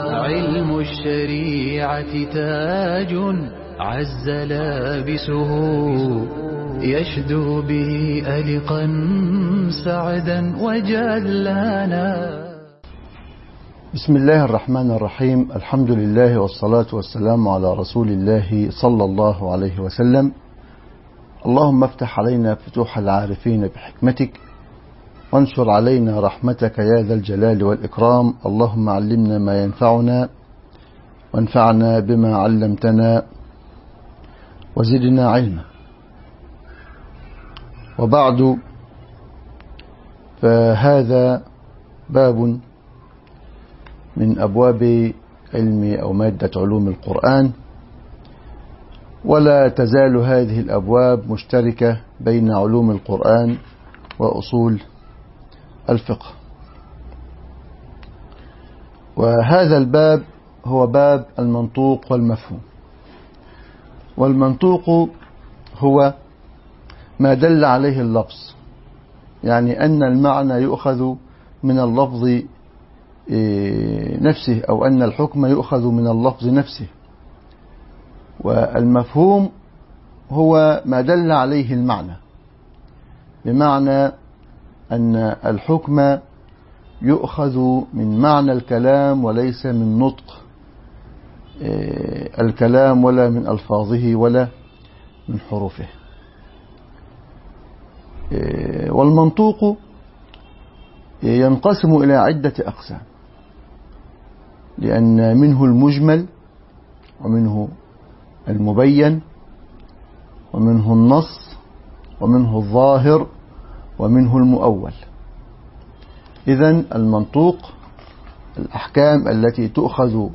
علم الشريعة تاج عز لابسه يشدو به ألقا سعدا وجلانا بسم الله الرحمن الرحيم الحمد لله والصلاة والسلام على رسول الله صلى الله عليه وسلم. اللهم افتح علينا فتوح العارفين بحكمتك وانشر علينا رحمتك يا ذا الجلال والإكرام. اللهم علمنا ما ينفعنا وانفعنا بما علمتنا وزدنا علما. وبعد فهذا باب من أبواب علم أو مادة علوم القرآن. ولا تزال هذه الأبواب مشتركة بين علوم القرآن وأصول الفقه. وهذا الباب هو باب المنطوق والمفهوم. والمنطوق هو ما دل عليه اللفظ يعني أن المعنى يؤخذ من اللفظ نفسه أو أن الحكم يؤخذ من اللفظ نفسه. والمفهوم هو ما دل عليه المعنى بمعنى أن الحكم يؤخذ من معنى الكلام وليس من نطق الكلام ولا من ألفاظه ولا من حروفه. والمنطوق ينقسم إلى عدة أقسام لأن منه المجمل ومنه المبين ومنه النص ومنه الظاهر ومنه المؤول. إذا المنطوق الأحكام التي تؤخذ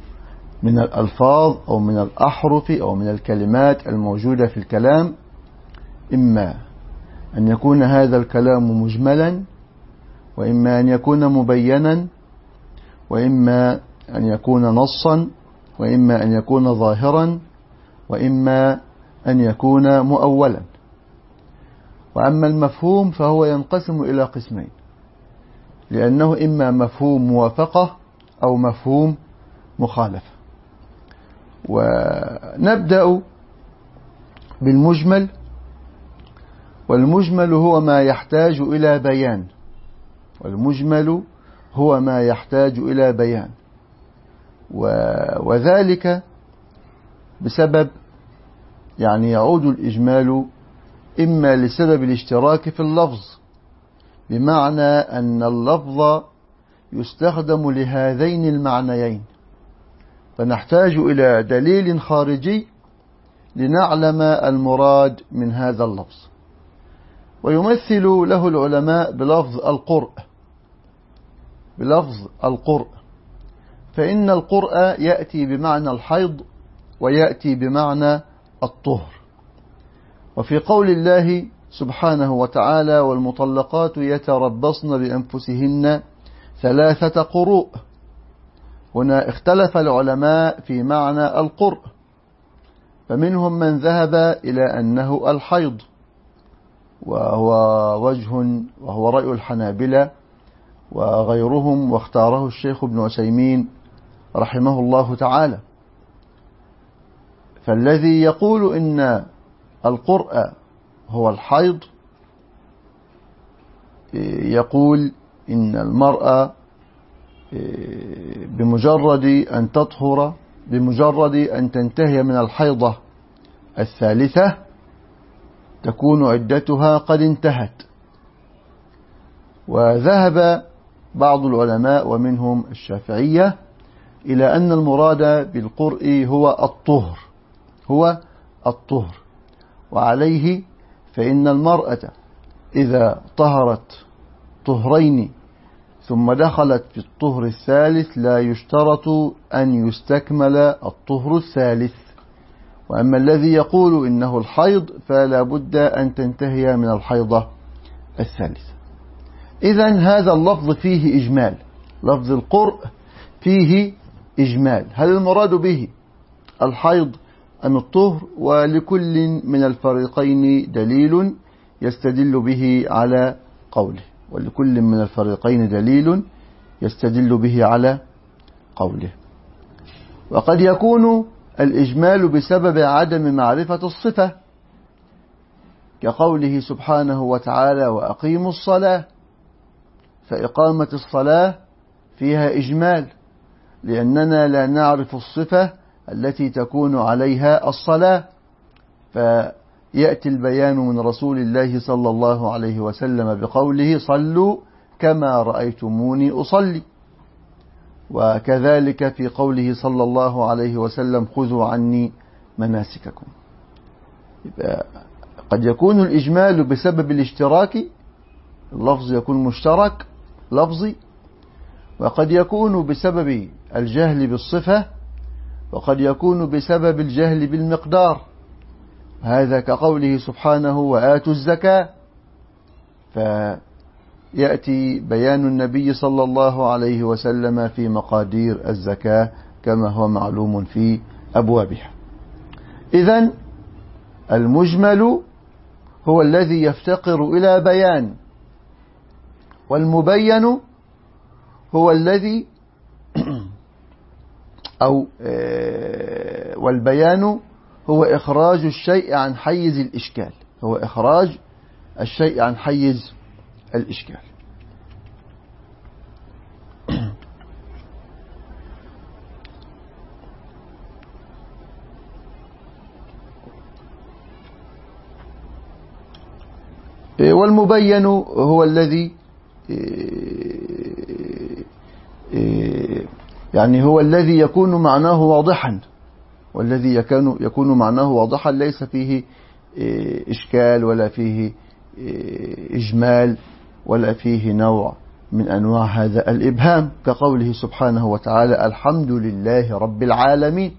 من الألفاظ أو من الأحرف أو من الكلمات الموجودة في الكلام إما أن يكون هذا الكلام مجملا وإما أن يكون مبينا وإما أن يكون نصا وإما أن يكون ظاهرا وإما أن يكون مؤولا. وأما المفهوم فهو ينقسم إلى قسمين. لأنه إما مفهوم موافقة أو مفهوم مخالفة. ونبدأ بالمجمل. والمجمل هو ما يحتاج إلى بيان. والمجمل هو ما يحتاج إلى بيان. وذلك بسبب يعني يعود الإجمال إما لسبب الاشتراك في اللفظ بمعنى أن اللفظ يستخدم لهذين المعنيين. فنحتاج إلى دليل خارجي لنعلم المراد من هذا اللفظ. ويمثل له العلماء بلفظ القرء بلفظ القرء. فإن القرء يأتي بمعنى الحيض ويأتي بمعنى الطهر. وفي قول الله سبحانه وتعالى والمطلقات يتربصن بأنفسهن ثلاثة قروء. هنا اختلف العلماء في معنى القرء فمنهم من ذهب إلى أنه الحيض وهو وجه وهو رأي الحنابلة وغيرهم واختاره الشيخ ابن عثيمين رحمه الله تعالى. فالذي يقول إن القرء هو الحيض يقول إن المرأة بمجرد أن تطهر بمجرد أن تنتهي من الحيضة الثالثة تكون عدتها قد انتهت. وذهب بعض العلماء ومنهم الشافعية إلى أن المراد بالقرء هو الطهر هو الطهر. وعليه فإن المرأة إذا طهرت طهرين ثم دخلت في الطهر الثالث لا يشترط أن يستكمل الطهر الثالث. وأما الذي يقول إنه الحيض فلا بد أن تنتهي من الحيضة الثالثة. إذا هذا اللفظ فيه إجمال. لفظ القرء فيه إجمال. هل المراد به الحيض أم الطهر ولكل من الفريقين دليل يستدل به على قوله. ولكل من الفريقين دليل يستدل به على قوله. وقد يكون الإجمال بسبب عدم معرفة الصفة كقوله سبحانه وتعالى وأقيموا الصلاة. فإقامة الصلاة فيها إجمال لأننا لا نعرف الصفة التي تكون عليها الصلاة فيأتي البيان من رسول الله صلى الله عليه وسلم بقوله صلوا كما رأيتموني أصلي. وكذلك في قوله صلى الله عليه وسلم خذوا عني مناسككم. قد يكون الإجمال بسبب الاشتراك اللفظ يكون مشترك لفظي وقد يكون بسبب الجهل بالصفة وقد يكون بسبب الجهل بالمقدار. هذا كقوله سبحانه وآتوا الزكاة. فيأتي بيان النبي صلى الله عليه وسلم في مقادير الزكاة كما هو معلوم في أبوابها. إذا المجمل هو الذي يفتقر إلى بيان والمبين هو الذي أو آه، والبيان هو إخراج الشيء عن حيز الإشكال. هو إخراج الشيء عن حيز الإشكال. آه، والمبين هو الذي آه، يعني هو الذي يكون معناه واضحا والذي يكون, يكون معناه واضحا ليس فيه آه، إشكال ولا فيه آه، إجمال ولا فيه نوع من أنواع هذا الإبهام. كقوله سبحانه وتعالى الحمد لله رب العالمين.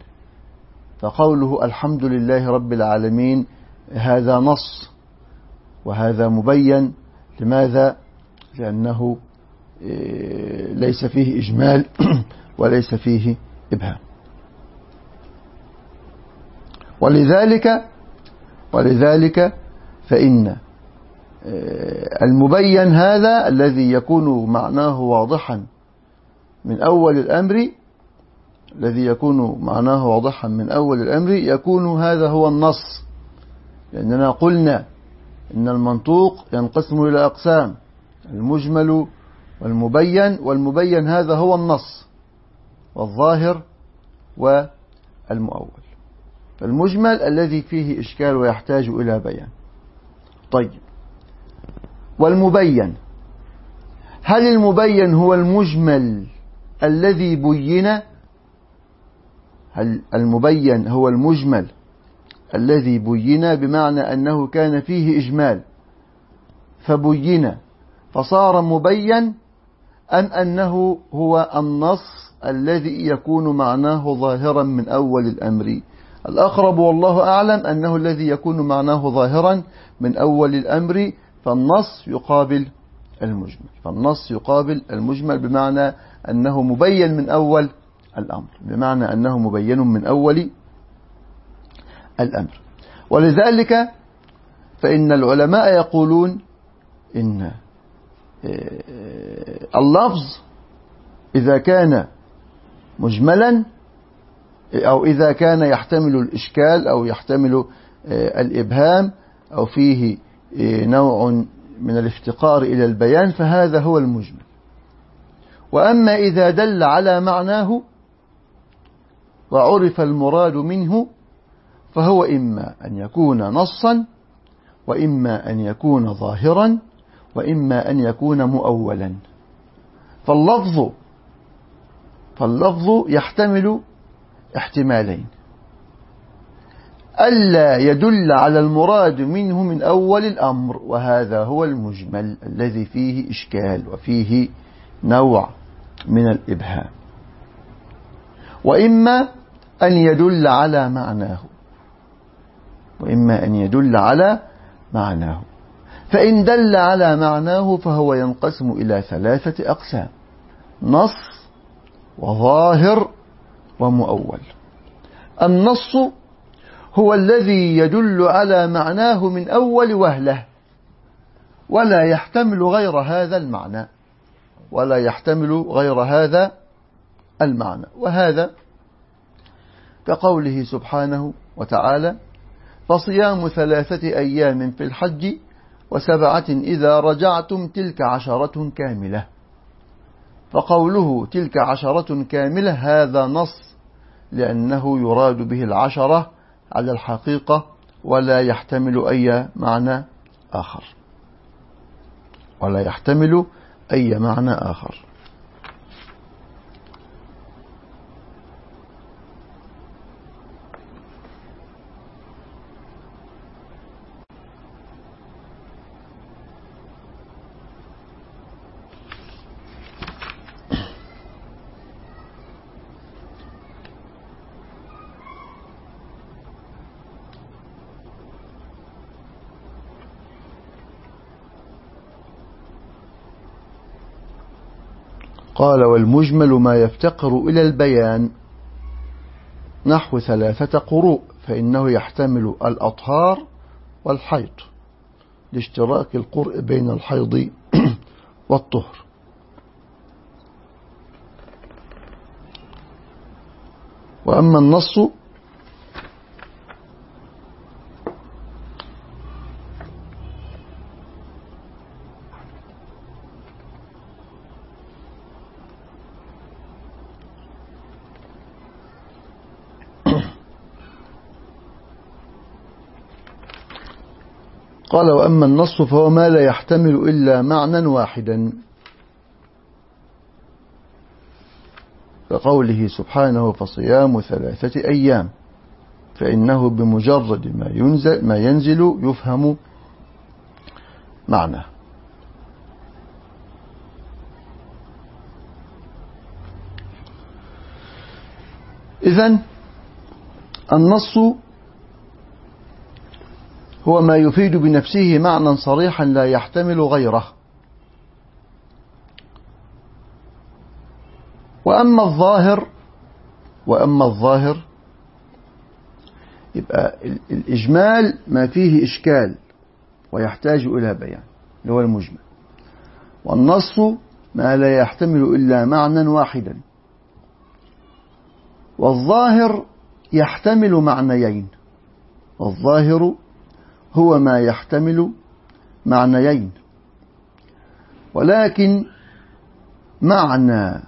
فقوله الحمد لله رب العالمين هذا نص وهذا مبين. لماذا؟ لأنه آه، ليس فيه إجمال. وليس فيه إبهام. ولذلك ولذلك فإن آه، المبين هذا الذي يكون معناه واضحا من أول الأمر الذي يكون معناه واضحا من أول الأمر يكون هذا هو النص. لأننا قلنا إن المنطوق ينقسم إلى أقسام المجمل والمبين والمبين هذا هو النص. والظاهر والمؤول. فالمجمل الذي فيه إشكال ويحتاج إلى بيان. طيب. والمبين. هل المبين هو المجمل الذي بين؟ هل المبين هو المجمل الذي بين بمعنى أنه كان فيه إجمال؟ فبين. فصار مبين أم أنه هو النص الذي يكون معناه ظاهرا من أول الأمر. الأقرب والله أعلم أنه الذي يكون معناه ظاهرا من أول الأمر فالنص يقابل المجمل. فالنص يقابل المجمل بمعنى أنه مبين من أول الأمر بمعنى أنه مبين من أول الأمر. ولذلك فإن العلماء يقولون إن اللفظ إذا كان مجملا أو إذا كان يحتمل الإشكال أو يحتمل آه، الإبهام أو فيه آه، نوع من الافتقار إلى البيان فهذا هو المجمل. وأما إذا دل على معناه وعرف المراد منه فهو إما أن يكون نصا وإما أن يكون ظاهرا وإما أن يكون مؤولا. فاللفظ فاللفظ يحتمل احتمالين. ألا يدل على المراد منه من أول الأمر وهذا هو المجمل الذي فيه إشكال وفيه نوع من الإبهام. وإما أن يدل على معناه. وإما أن يدل على معناه. فإن دل على معناه فهو ينقسم إلى ثلاثة أقسام نص وظاهر ومؤول. النص هو الذي يدل على معناه من أول وهلة ولا يحتمل غير هذا المعنى ولا يحتمل غير هذا المعنى. وهذا كقوله سبحانه وتعالى فصيام ثلاثة أيام في الحج وسبعة إذا رجعتم تلك عشرة كاملة. فقوله تلك عشرة كاملة هذا نص لأنه يراد به العشرة على الحقيقة ولا يحتمل أي معنى آخر. ولا يحتمل أي معنى آخر. قال والمجمل ما يفتقر إلى البيان نحو ثلاثة قروء فإنه يحتمل الأطهار والحيض لاشتراك القرء بين الحيض والطهر. وأما النص قال وأما النص فهو ما لا يحتمل إلا معنى واحدا. كقوله سبحانه فصيام ثلاثة أيام فإنه بمجرد ما ينزل, ما ينزل يفهم معناه إذن النص هو ما يفيد بنفسه معنى صريحا لا يحتمل غيره. وأما الظاهر وأما الظاهر يبقى الإجمال ما فيه إشكال ويحتاج إلى بيان اللي هو المجمل. والنص ما لا يحتمل إلا معنى واحدا. والظاهر يحتمل معنيين. والظاهر هو ما يحتمل معنيين. ولكن معنى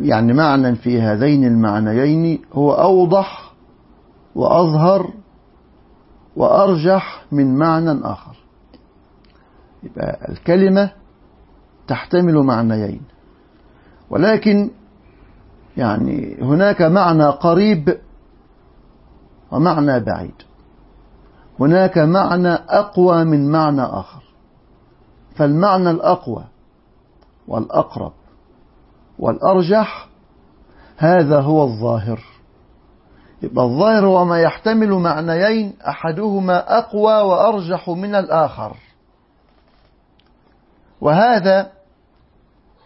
يعني معنى في هذين المعنيين هو أوضح وأظهر وأرجح من معنى آخر. يبقى الكلمة تحتمل معنيين. ولكن يعني هناك معنى قريب ومعنى بعيد. هناك معنى أقوى من معنى آخر. فالمعنى الأقوى والأقرب والأرجح هذا هو الظاهر. يبقى الظاهر هو ما يحتمل معنيين أحدهما أقوى وأرجح من الآخر. وهذا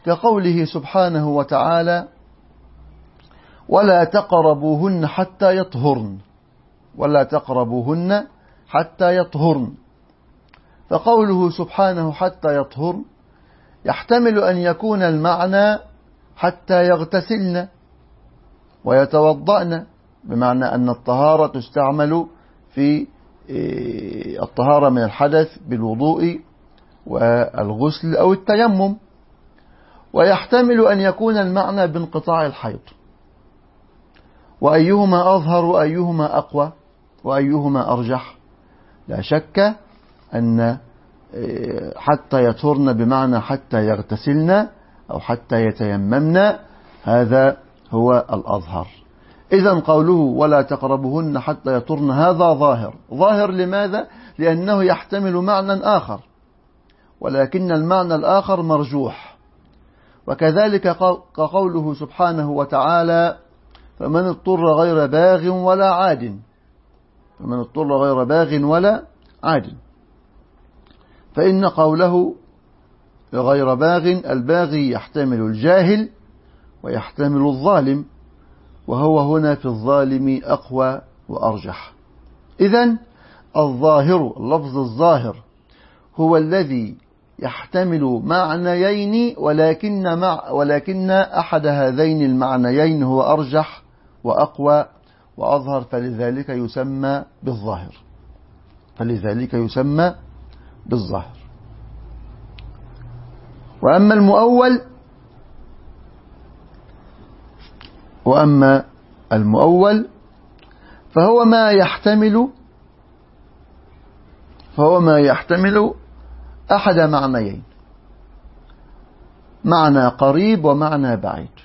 كقوله سبحانه وتعالى ولا تقربوهن حتى يطهرن. ولا تقربوهن حتى يطهرن. فقوله سبحانه حتى يطهرن يحتمل أن يكون المعنى حتى يغتسلن ويتوضأن بمعنى أن الطهارة تستعمل في إيه، الطهارة من الحدث بالوضوء والغسل أو التيمم. ويحتمل أن يكون المعنى بانقطاع الحيض. وأيهما أظهر وأيهما أقوى وأيهما أرجح؟ لا شك أن إيه، حتى يطهرن بمعنى حتى يغتسلن أو حتى يتيممن هذا هو الأظهر. إذا قوله ولا تقربهن حتى يطهرن هذا ظاهر. ظاهر لماذا؟ لأنه يحتمل معنى آخر. ولكن المعنى الآخر مرجوح. وكذلك كقوله سبحانه وتعالى فمن اضطر غير باغ ولا عاد فمن اضطر غير باغ ولا عاد فإن قوله غير باغ الباغي يحتمل الجاهل ويحتمل الظالم وهو هنا في الظالم أقوى وأرجح. إذا الظاهر اللفظ الظاهر هو الذي يحتمل معنيين ولكن, مع ولكن أحد هذين المعنيين هو أرجح وأقوى وأظهر فلذلك يسمى بالظاهر. فلذلك يسمى بالظاهر. وأما المؤول وأما المؤول فهو ما يحتمل فهو ما يحتمل أحد معنيين. معنى قريب ومعنى بعيد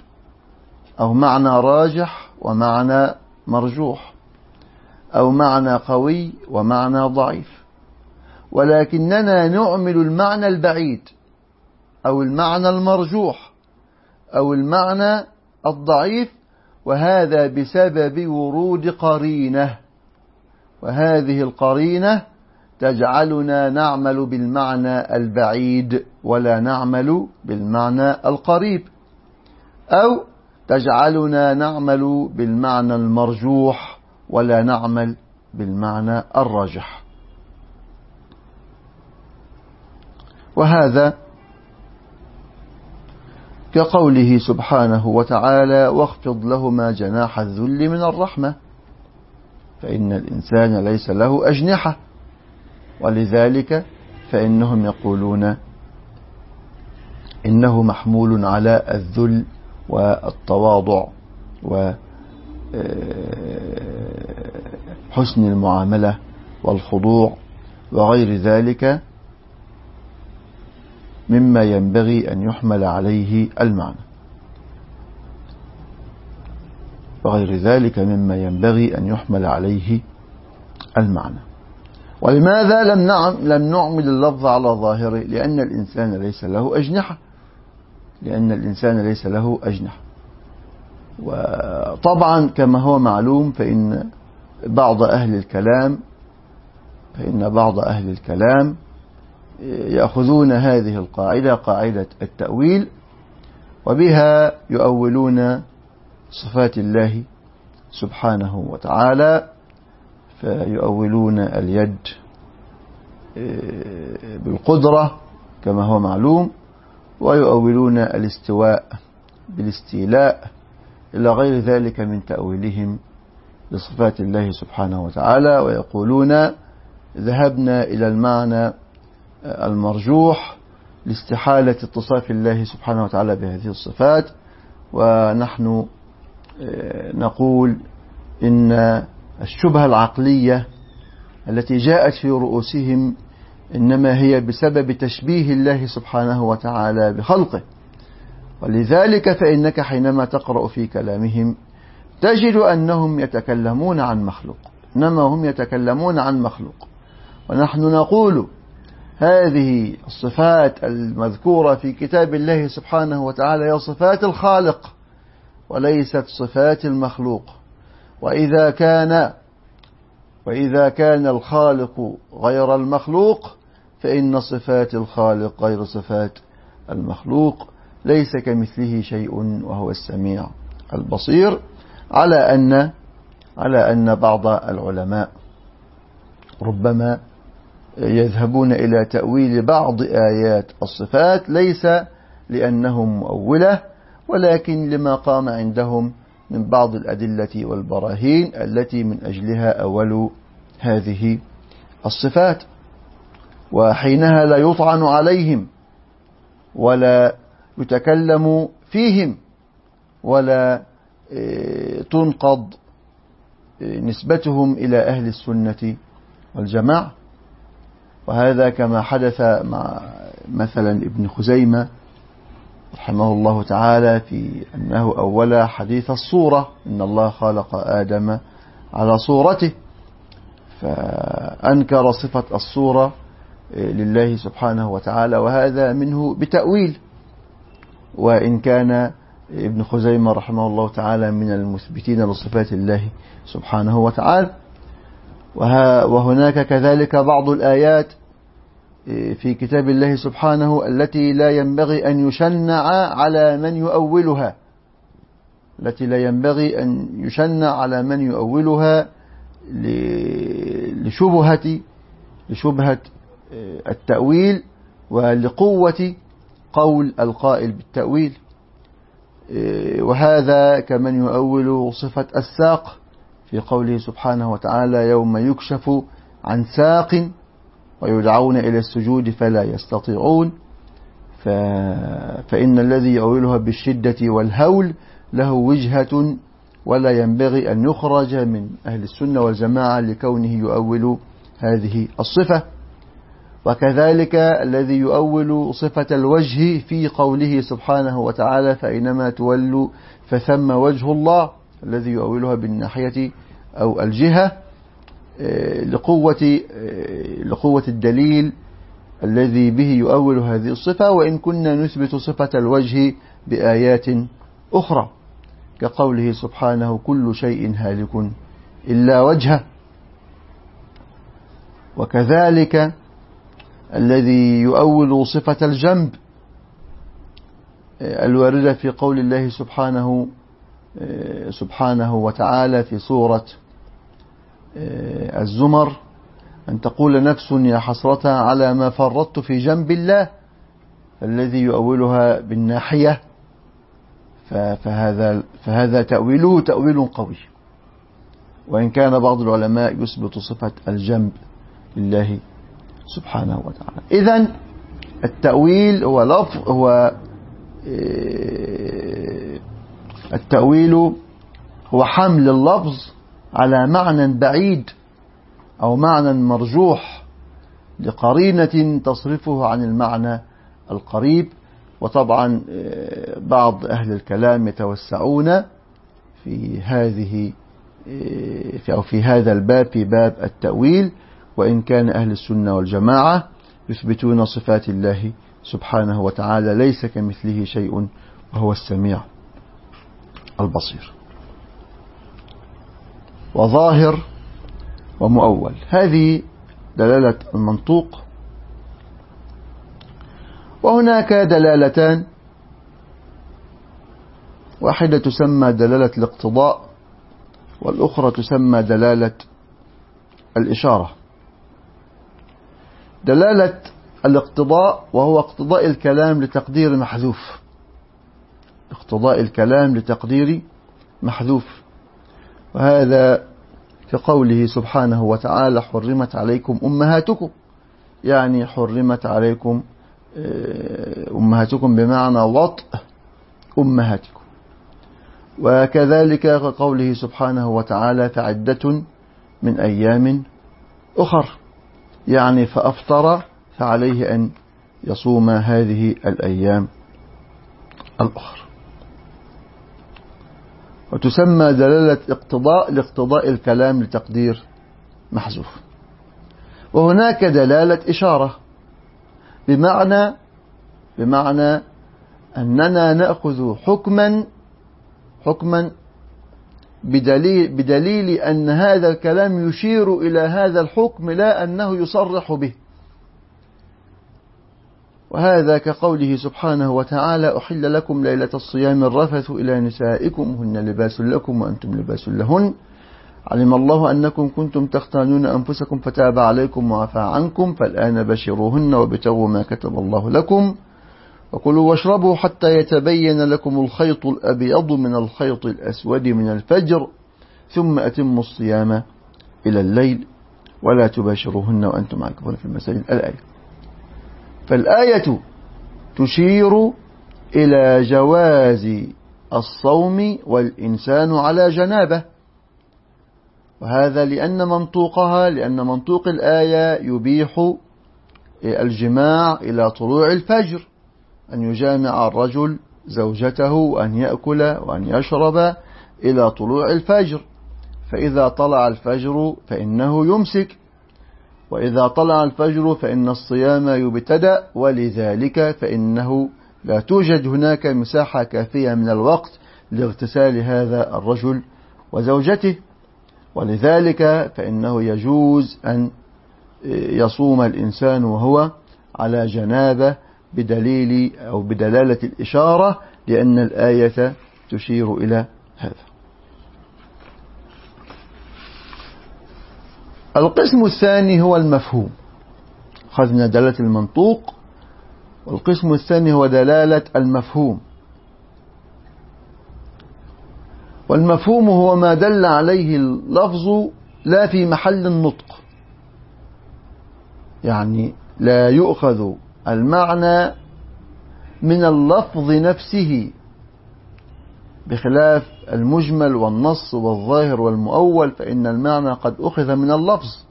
أو معنى راجح ومعنى مرجوح أو معنى قوي ومعنى ضعيف. ولكننا نعمل المعنى البعيد أو المعنى المرجوح أو المعنى الضعيف وهذا بسبب ورود قرينة. وهذه القرينة تجعلنا نعمل بالمعنى البعيد ولا نعمل بالمعنى القريب. أو تجعلنا نعمل بالمعنى المرجوح ولا نعمل بالمعنى الراجح. وهذا كقوله سبحانه وتعالى واخفض لهما جناح الذل من الرحمة فإن الإنسان ليس له أجنحة. ولذلك فإنهم يقولون إنه محمول على الذل والتواضع وحسن آه، المعاملة والخضوع وغير ذلك مما ينبغي أن يحمل عليه المعنى. وغير ذلك مما ينبغي أن يحمل عليه المعنى. ولماذا لم نعم لم نعمل اللفظ على ظاهره؟ لأن الإنسان ليس له أجنحة. لأن الإنسان ليس له أجنحة. وطبعا كما هو معلوم فإن بعض أهل الكلام فإن بعض أهل الكلام يأخذون هذه القاعدة قاعدة التأويل وبها يؤولون صفات الله سبحانه وتعالى فيؤولون اليد بالقدرة كما هو معلوم. ويؤولون الاستواء بالاستيلاء إلى غير ذلك من تأويلهم لصفات الله سبحانه وتعالى ويقولون ذهبنا إلى المعنى المرجوح لاستحالة اتصاف الله سبحانه وتعالى بهذه الصفات ونحن آه، نقول إن الشبهة العقلية التي جاءت في رؤوسهم إنما هي بسبب تشبيه الله سبحانه وتعالى بخلقه. ولذلك فإنك حينما تقرأ في كلامهم تجد أنهم يتكلمون عن مخلوق. إنما هم يتكلمون عن مخلوق. ونحن نقول هذه الصفات المذكورة في كتاب الله سبحانه وتعالى هي صفات الخالق وليست صفات المخلوق. وإذا كان وإذا كان الخالق غير المخلوق فإن صفات الخالق غير صفات المخلوق. ليس كمثله شيء وهو السميع البصير. على أن على أن بعض العلماء ربما يذهبون إلى تأويل بعض آيات الصفات ليس لأنهم مؤولة ولكن لما قام عندهم من بعض الأدلة والبراهين التي من أجلها أولوا هذه الصفات وحينها لا يطعن عليهم ولا يتكلم فيهم ولا آه، تنقض آه، نسبتهم إلى أهل السنة والجماعة. وهذا كما حدث مع مثلا ابن خزيمة رحمه الله تعالى في أنه أول حديث الصورة إن الله خلق آدم على صورته فأنكر صفة الصورة لله سبحانه وتعالى وهذا منه بتأويل وإن كان ابن خزيمة رحمه الله تعالى من المثبتين لصفات الله سبحانه وتعالى. وهناك كذلك بعض الآيات في كتاب الله سبحانه التي لا ينبغي أن يشنع على من يؤولها. التي لا ينبغي أن يشنع على من يؤولها لشبهة لشبهة التأويل ولقوة قول القائل بالتأويل. وهذا كمن يؤول صفة الساق في قوله سبحانه وتعالى يوم يكشف عن ساق ويدعون إلى السجود فلا يستطيعون. فإن الذي يؤولها بالشدة والهول له وجهة ولا ينبغي أن يخرج من أهل السنة والجماعة لكونه يؤول هذه الصفة. وكذلك الذي يؤول صفة الوجه في قوله سبحانه وتعالى فإنما تولوا فثم وجه الله الذي يؤولها بالناحية أو الجهة. لقوة آه، لقوة الدليل الذي به يؤول هذه الصفة وإن كنا نثبت صفة الوجه بآيات أخرى كقوله سبحانه كل شيء هالك إلا وجهه. وكذلك الذي يؤول صفة الجنب آه، الواردة في قول الله سبحانه سبحانه وتعالى في سورة آه، الزمر أن تقول نفس يا حسرة على ما فرطت في جنب الله الذي يؤولها بالناحية فهذا, فهذا تأويله تأويل قوي. وإن كان بعض العلماء يثبت صفة الجنب لله سبحانه وتعالى. إذا التأويل هو لفظ هو آه، التأويل هو حمل اللفظ على معنى بعيد أو معنى مرجوح لقرينة تصرفه عن المعنى القريب. وطبعا آه، بعض أهل الكلام يتوسعون في هذه آه، في أو في هذا الباب في باب التأويل. وإن كان أهل السنة والجماعة يثبتون صفات الله سبحانه وتعالى ليس كمثله شيء وهو السميع البصير. وظاهر ومؤول. هذه دلالة المنطوق. وهناك دلالتان. واحدة تسمى دلالة الاقتضاء والأخرى تسمى دلالة الإشارة. دلالة الاقتضاء وهو اقتضاء الكلام لتقدير محذوف. اقتضاء الكلام لتقدير محذوف. وهذا كقوله سبحانه وتعالى حرمت عليكم أمهاتكم. يعني حرمت عليكم آه، أمهاتكم بمعنى وطء أمهاتكم. وكذلك قوله سبحانه وتعالى فعدة من أيام أخر. يعني فأفطر فعليه أن يصوم هذه الأيام الأخرى وتسمى دلالة اقتضاء لاقتضاء الكلام لتقدير محذوف. وهناك دلالة إشارة. بمعنى بمعنى أننا نأخذ حكما حكما بدليل, بدليل أن هذا الكلام يشير إلى هذا الحكم لا أنه يصرح به. وهذا كقوله سبحانه وتعالى أحل لكم ليلة الصيام الرفث إلى نسائكم هن لباس لكم وأنتم لباس لهن. علم الله أنكم كنتم تختانون أنفسكم فتاب عليكم وعفى عنكم فالآن بشروهن وابتغوا ما كتب الله لكم. وكلوا واشربوا حتى يتبين لكم الخيط الأبيض من الخيط الأسود من الفجر ثم أتموا الصيام إلى الليل. ولا تباشروهن وأنتم عاكفون في المساجد. الآية. فالآية تشير إلى جواز الصوم والإنسان على جنابة. وهذا لأن منطوقها لأن منطوق الآية يبيح الجماع إلى طلوع الفجر أن يجامع الرجل زوجته وأن يأكل وأن يشرب إلى طلوع الفجر. فإذا طلع الفجر فإنه يمسك. وإذا طلع الفجر فإن الصيام يبتدأ ولذلك فإنه لا توجد هناك مساحة كافية من الوقت لاغتسال هذا الرجل وزوجته. ولذلك فإنه يجوز أن يصوم الإنسان وهو على جنابة بدليل أو بدلالة الإشارة لأن الآية تشير إلى هذا. القسم الثاني هو المفهوم. أخذنا دلالة المنطوق. والقسم الثاني هو دلالة المفهوم. والمفهوم هو ما دل عليه اللفظ لا في محل النطق. يعني لا يؤخذ المعنى من اللفظ نفسه. بخلاف المجمل والنص والظاهر والمؤول فإن المعنى قد أخذ من اللفظ.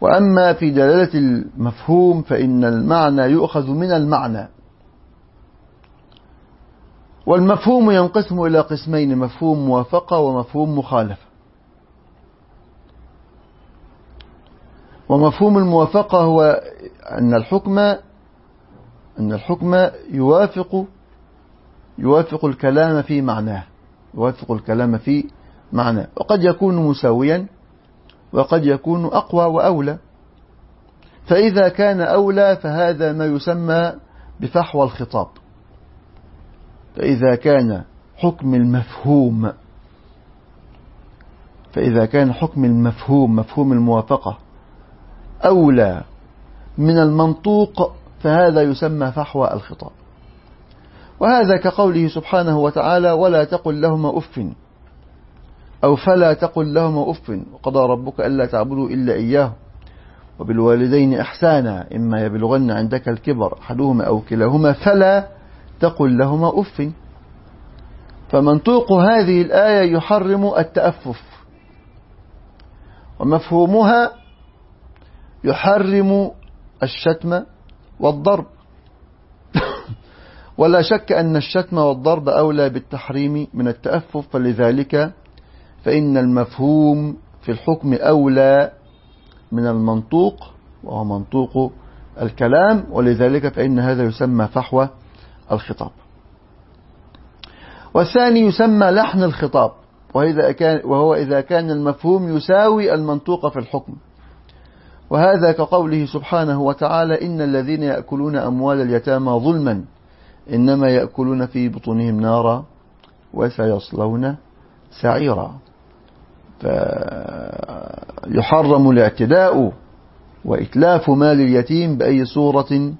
وأما في دلالة المفهوم فإن المعنى يؤخذ من المعنى. والمفهوم ينقسم إلى قسمين مفهوم موافقة ومفهوم مخالفة. ومفهوم الموافقة هو أن الحكم أن الحكم يوافق يوافق الكلام في معناه يوافق الكلام في معناه. وقد يكون مساويا وقد يكون أقوى وأولى. فإذا كان أولى فهذا ما يسمى بفحوى الخطاب. فإذا كان حكم المفهوم فإذا كان حكم المفهوم مفهوم الموافقة أولى من المنطوق فهذا يسمى فحوى الخطاب. وهذا كقوله سبحانه وتعالى ولا تقل لهما أف أو فلا تقل لهما أف وقضى ربك ألا تعبدوا إلا إياه وبالوالدين إحسانا إما يبلغن عندك الكبر أحدهما أو كلاهما فلا تقل لهما أف فمنطوق هذه الآية يحرم التأفف ومفهومها يحرم الشتم والضرب ولا شك أن الشتم والضرب أولى بالتحريم من التأفف فلذلك فإن المفهوم في الحكم أولى من المنطوق وهو منطوق الكلام ولذلك فإن هذا يسمى فحوى الخطاب. والثاني يسمى لحن الخطاب وإذا كان وهو إذا كان المفهوم يساوي المنطوق في الحكم. وهذا كقوله سبحانه وتعالى إن الذين يأكلون أموال اليتامى ظلما. إنما يأكلون في بطونهم نارا وسيصلون سعيرا. فيحرم الاعتداء وإتلاف مال اليتيم بأي صورة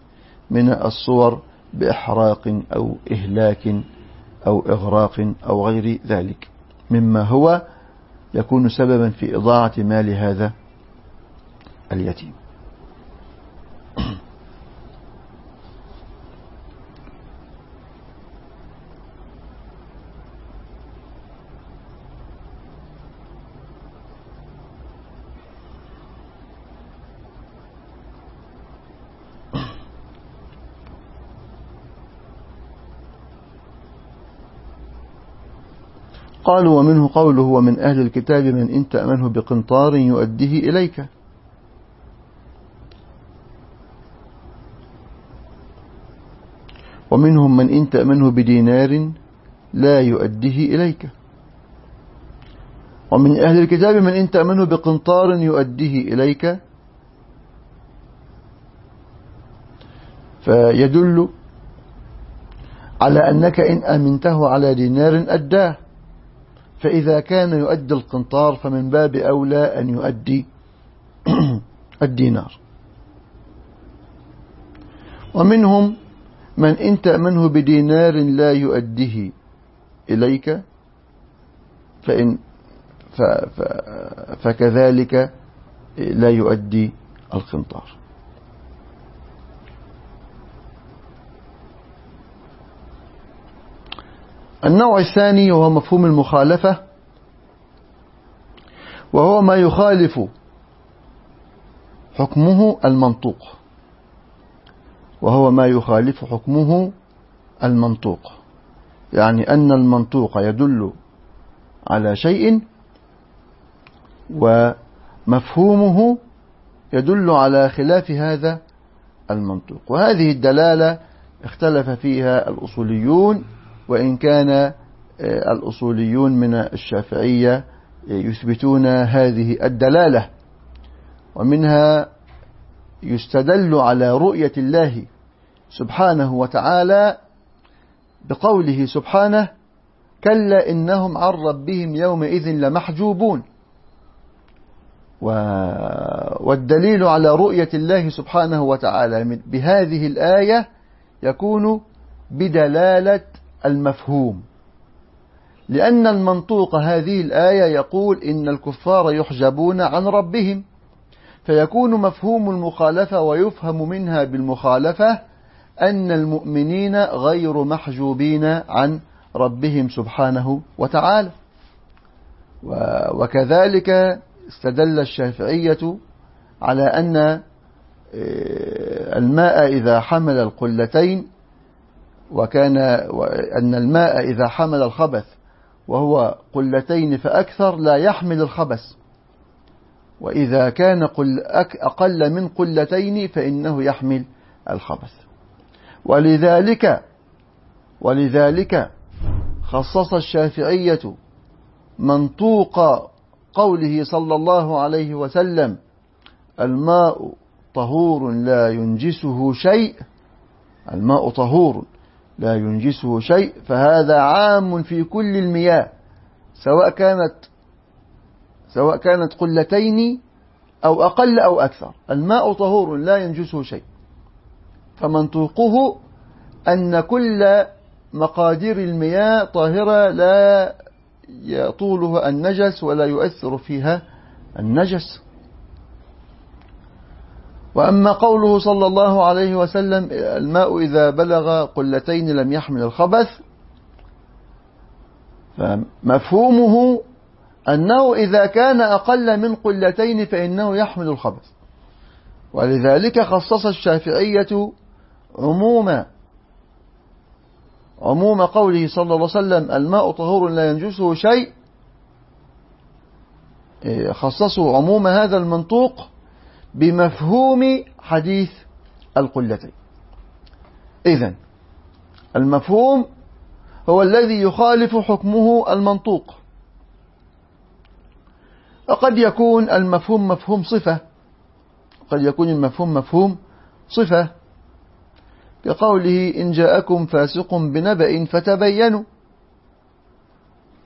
من الصور بإحراق أو إهلاك أو إغراق أو غير ذلك مما هو يكون سببا في إضاعة مال هذا اليتيم. قالوا ومنه قوله ومن أهل الكتاب من إن تأمنه بقنطار يؤديه إليك. ومنهم من إن تأمنه بدينار لا يؤديه إليك. ومن أهل الكتاب من إن تأمنه بقنطار يؤديه إليك. فيدل على أنك إن أمنته على دينار أداه. فإذا كان يؤدي القنطار فمن باب أولى أن يؤدي الدينار. ومنهم من إن تأمنه بدينار لا يؤديه إليك فإن فكذلك لا يؤدي القنطار. النوع الثاني وهو مفهوم المخالفة وهو ما يخالف حكمه المنطوق. وهو ما يخالف حكمه المنطوق. يعني أن المنطوق يدل على شيء ومفهومه يدل على خلاف هذا المنطوق. وهذه الدلالة اختلف فيها الأصوليون وإن كان آه، الأصوليون من الشافعية يثبتون هذه الدلالة ومنها يستدل على رؤية الله سبحانه وتعالى بقوله سبحانه كلا إنهم عن ربهم يومئذ لمحجوبون. والدليل على رؤية الله سبحانه وتعالى بهذه الآية يكون بدلالة المفهوم. لأن المنطوق هذه الآية يقول إن الكفار يحجبون عن ربهم. فيكون مفهوم المخالفة ويفهم منها بالمخالفة أن المؤمنين غير محجوبين عن ربهم سبحانه وتعالى. وكذلك استدل الشافعية على أن آه، الماء إذا حمل القلتين وكان أن الماء إذا حمل الخبث وهو قلتين فأكثر لا يحمل الخبث. وإذا كان قل أقل من قلتين فإنه يحمل الخبث. ولذلك ولذلك خصص الشافعية منطوق قوله صلى الله عليه وسلم الماء طهور لا ينجسه شيء. الماء طهور. لا ينجسه شيء فهذا عام في كل المياه سواء كانت سواء كانت قلتين أو أقل أو أكثر. الماء طهور لا ينجسه شيء. فمنطوقه أن كل مقادير المياه طاهرة لا يطولها النجس ولا يؤثر فيها النجس. وأما قوله صلى الله عليه وسلم الماء إذا بلغ قلتين لم يحمل الخبث فمفهومه أنه إذا كان أقل من قلتين فإنه يحمل الخبث. ولذلك خصص الشافعية عموم عموم قوله صلى الله عليه وسلم الماء طهور لا ينجسه شيء. إيه، خصصوا عموم هذا المنطوق بمفهوم حديث القلتين إذن المفهوم هو الذي يخالف حكمه المنطوق. وقد يكون المفهوم مفهوم صفة. قد يكون المفهوم مفهوم صفة. كقوله إن جاءكم فاسق بنبأ فتبينوا.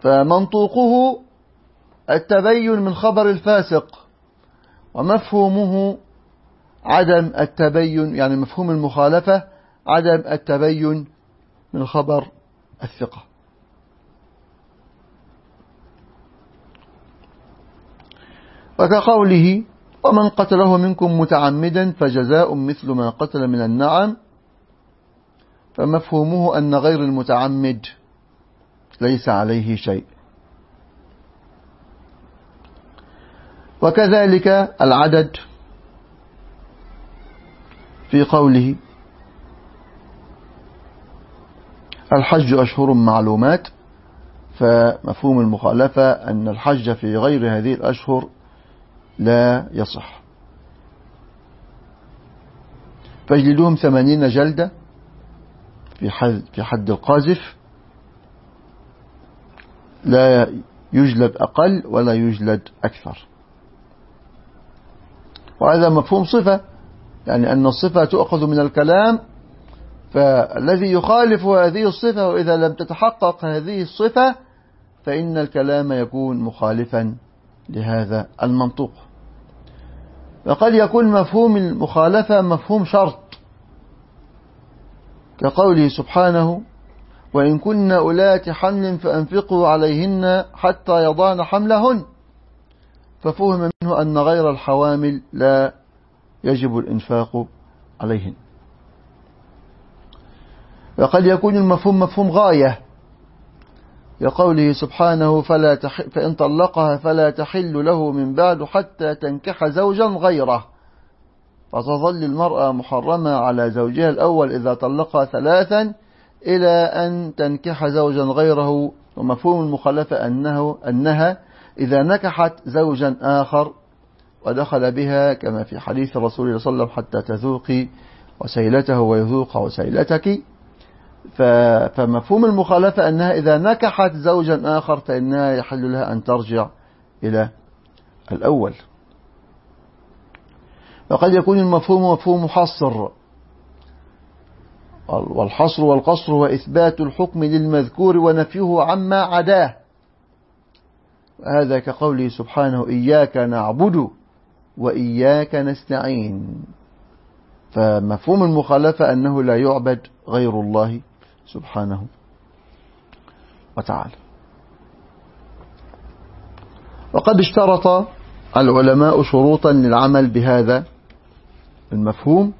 فمنطوقه التبين من خبر الفاسق. ومفهومه عدم التبين يعني مفهوم المخالفة عدم التبين من خبر الثقة. وكقوله ومن قتله منكم متعمدا فجزاء مثل ما قتل من النعم فمفهومه أن غير المتعمد ليس عليه شيء. وكذلك العدد في قوله الحج أشهر معلومات فمفهوم المخالفة أن الحج في غير هذه الأشهر لا يصح. فاجلدوهم ثمانين جلدة في حد, في حد القاذف. لا يجلد أقل ولا يجلد أكثر. وهذا مفهوم صفة. يعني أن الصفة تؤخذ من الكلام فالذي يخالف هذه الصفة وإذا لم تتحقق هذه الصفة فإن الكلام يكون مخالفا لهذا المنطوق. وقد يكون مفهوم المخالفة مفهوم شرط. كقوله سبحانه وإن كن أولات حمل فأنفقوا عليهن حتى يضعن حملهن. ففهم منه أن غير الحوامل لا يجب الإنفاق عليهن. وقد يكون المفهوم مفهوم غاية لقوله سبحانه فلا تح... فإن طلقها فلا تحل له من بعد حتى تنكح زوجا غيره. فتظل المرأة محرمة على زوجها الأول إذا طلقها ثلاثا إلى أن تنكح زوجا غيره. ومفهوم المخالفة أنه أنها إذا نكحت زوجا آخر ودخل بها كما في حديث رسول الله صلى الله عليه وسلم حتى تذوقي وسيلته ويذوق وسيلتك. فمفهوم المخالفة أنها إذا نكحت زوجا آخر فإنها يحل لها أن ترجع إلى الأول. وقد يكون المفهوم مفهوم حصر. والحصر والقصر هو إثبات الحكم للمذكور ونفيه عما عداه. هذا كقوله سبحانه إياك نعبد وإياك نستعين. فمفهوم المخالفة أنه لا يعبد غير الله سبحانه وتعالى. وقد اشترط العلماء شروطا للعمل بهذا المفهوم.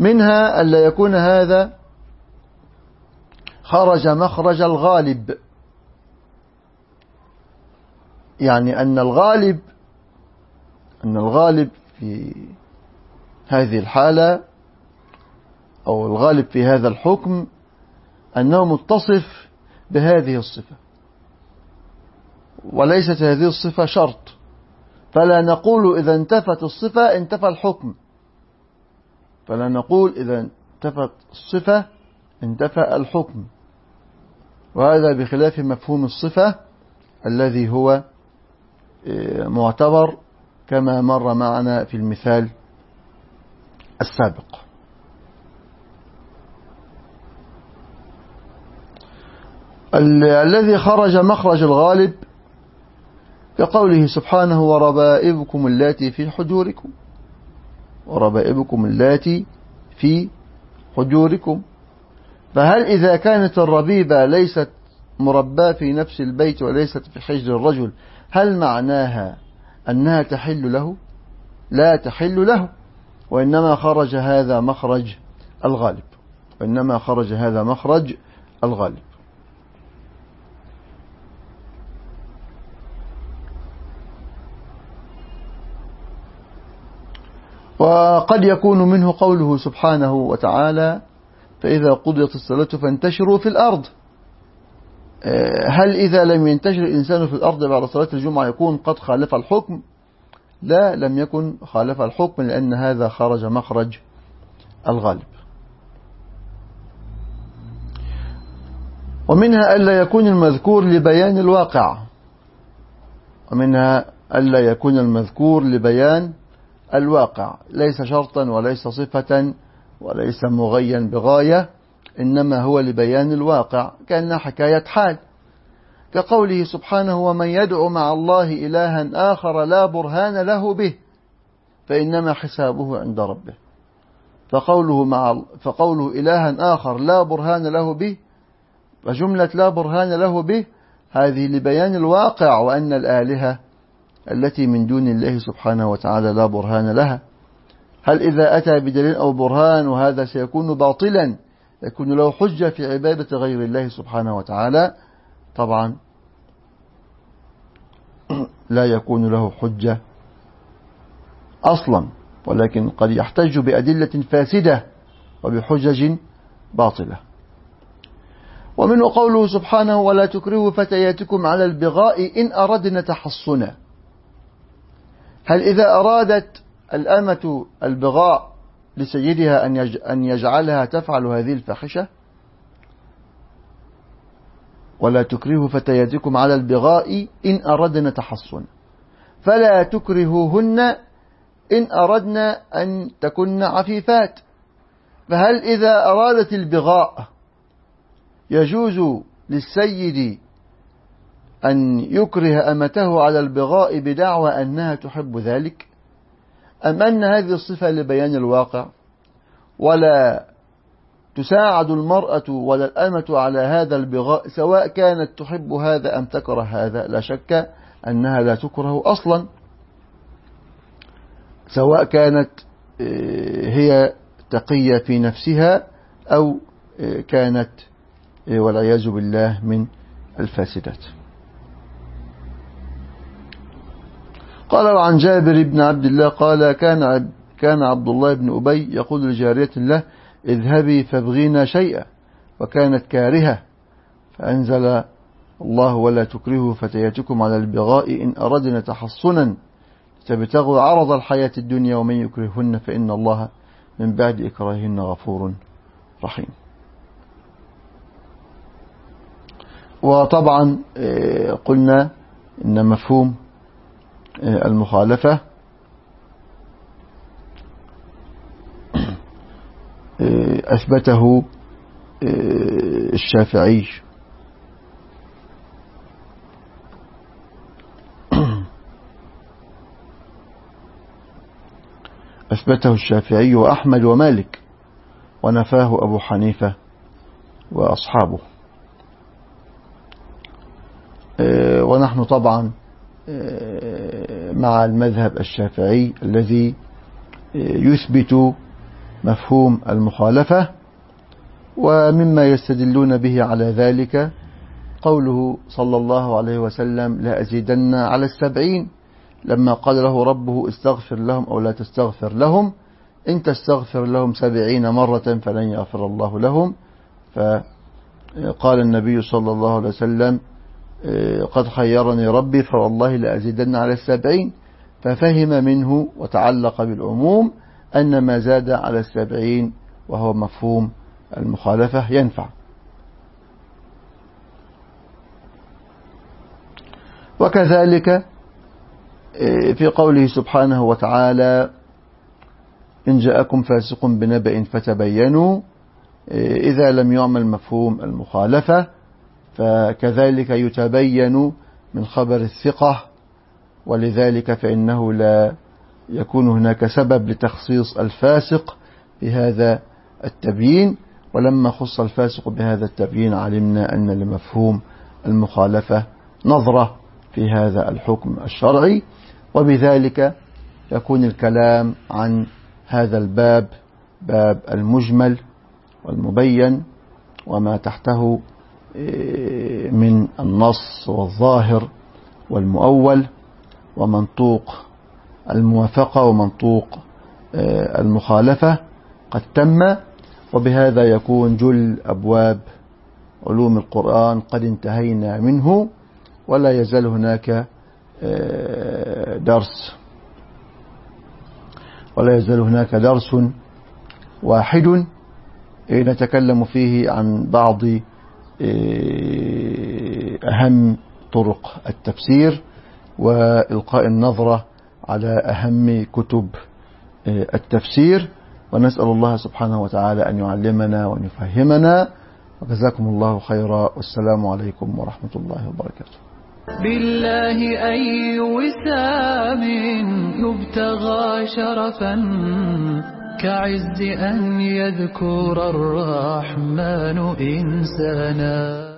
منها ألا يكون هذا خرج مخرج الغالب. يعني أن الغالب أن الغالب في هذه الحالة أو الغالب في هذا الحكم أنه متصف بهذه الصفة. وليست هذه الصفة شرط. فلا نقول إذا انتفت الصفة انتفى الحكم. فلا نقول إذا انتفت الصفة انتفى الحكم. وهذا بخلاف مفهوم الصفة الذي هو معتبر كما مر معنا في المثال السابق. الذي خرج مخرج الغالب كقوله سبحانه وربائبكم اللاتي في حجوركم وربائبكم اللاتي في حجوركم. فهل إذا كانت الربيبة ليست مرباة في نفس البيت وليست في حجر الرجل هل معناها أنها تحل له؟ لا تحل له وإنما خرج هذا مخرج الغالب. وإنما خرج هذا مخرج الغالب. وقد يكون منه قوله سبحانه وتعالى فإذا قضيت الصلاة فانتشروا في الأرض. هل إذا لم ينتشر الإنسان في الأرض بعد صلاة الجمعة يكون قد خالف الحكم؟ لا لم يكن خالف الحكم لأن هذا خرج مخرج الغالب. ومنها ألا يكون المذكور لبيان الواقع. ومنها ألا يكون المذكور لبيان الواقع. ليس شرطا وليس صفة وليس مغيا بغاية. إنما هو لبيان الواقع كأنها حكاية حال. كقوله سبحانه ومن يدعو مع الله إلها آخر لا برهان له به فإنما حسابه عند ربه. فقوله, مع فقوله إلها آخر لا برهان له به وجملة لا برهان له به هذه لبيان الواقع وأن الآلهة التي من دون الله سبحانه وتعالى لا برهان لها. هل إذا أتى بدليل أو برهان وهذا سيكون باطلا يكون له حجة في عبادة غير الله سبحانه وتعالى. طبعا لا يكون له حجة أصلا ولكن قد يحتج بأدلة فاسدة وبحجج باطلة. ومنه قوله سبحانه ولا تكرهوا فتياتكم على البغاء إن أردنا تحصنا. هل إذا أرادت الأمة البغاء لسيدها أن يجعلها تفعل هذه الفاحشة؟ ولا تكرهوا فتياتكم على البغاء إن أردنا تحصن. فلا تكرهوهن إن أردنا أن تكن عفيفات. فهل إذا أرادت البغاء يجوز للسيد أن يكره أمته على البغاء بدعوى أنها تحب ذلك؟ أم أن هذه الصفة لبيان الواقع؟ ولا تساعد المرأة ولا الأمة على هذا البغاء سواء كانت تحب هذا أم تكره هذا لا شك أنها لا تكره أصلا. سواء كانت آه، هي تقية في نفسها أو آه، كانت آه، والعياذ بالله من الفاسدات. قال وعن جابر بن عبد الله قال كان كان عبد الله بن أبي يقول لجارية الله اذهبي فابغينا شيئا وكانت كارهة فأنزل الله ولا تكرهوا فتياتكم على البغاء إن أردنا تحصنا تبتغوا عرض الحياة الدنيا ومن يكرههن فإن الله من بعد إكراههن غفور رحيم. وطبعا آه، قلنا إن مفهوم المخالفة. أثبته الشافعي. أثبته الشافعي وأحمد ومالك ونفاه أبو حنيفة وأصحابه. ونحن طبعا مع المذهب الشافعي الذي يثبت مفهوم المخالفة ومما يستدلون به على ذلك قوله صلى الله عليه وسلم لا أزيدن على السبعين لما قال له ربه استغفر لهم أو لا تستغفر لهم إن تستغفر لهم سبعين مرة فلن يغفر الله لهم فقال النبي صلى الله عليه وسلم قد خيرني ربي فوالله لأزيدن على السبعين. ففهم منه وتعلق بالعموم أن ما زاد على السبعين وهو مفهوم المخالفة ينفع. وكذلك في قوله سبحانه وتعالى إن جاءكم فاسق بنبأ فتبينوا إذا لم يعمل مفهوم المخالفة فكذلك يتبين من خبر الثقة ولذلك فإنه لا يكون هناك سبب لتخصيص الفاسق بهذا التبيين ولما خص الفاسق بهذا التبيين علمنا أن لمفهوم المخالفة نظرة في هذا الحكم الشرعي وبذلك يكون الكلام عن هذا الباب باب المجمل والمبين وما تحته من النص والظاهر والمؤول ومنطوق الموافقة ومنطوق المخالفة قد تم وبهذا يكون جل أبواب علوم القرآن قد انتهينا منه ولا يزال هناك درس. ولا يزال هناك درس واحد نتكلم فيه عن بعض أهم طرق التفسير وإلقاء النظرة على أهم كتب التفسير. ونسأل الله سبحانه وتعالى أن يعلمنا وأن يفهمنا. وجزاكم الله خيرا. والسلام عليكم ورحمة الله وبركاته. بالله أي وسام يبتغى شرفا. كعز أن يذكر الرحمن إنسانا.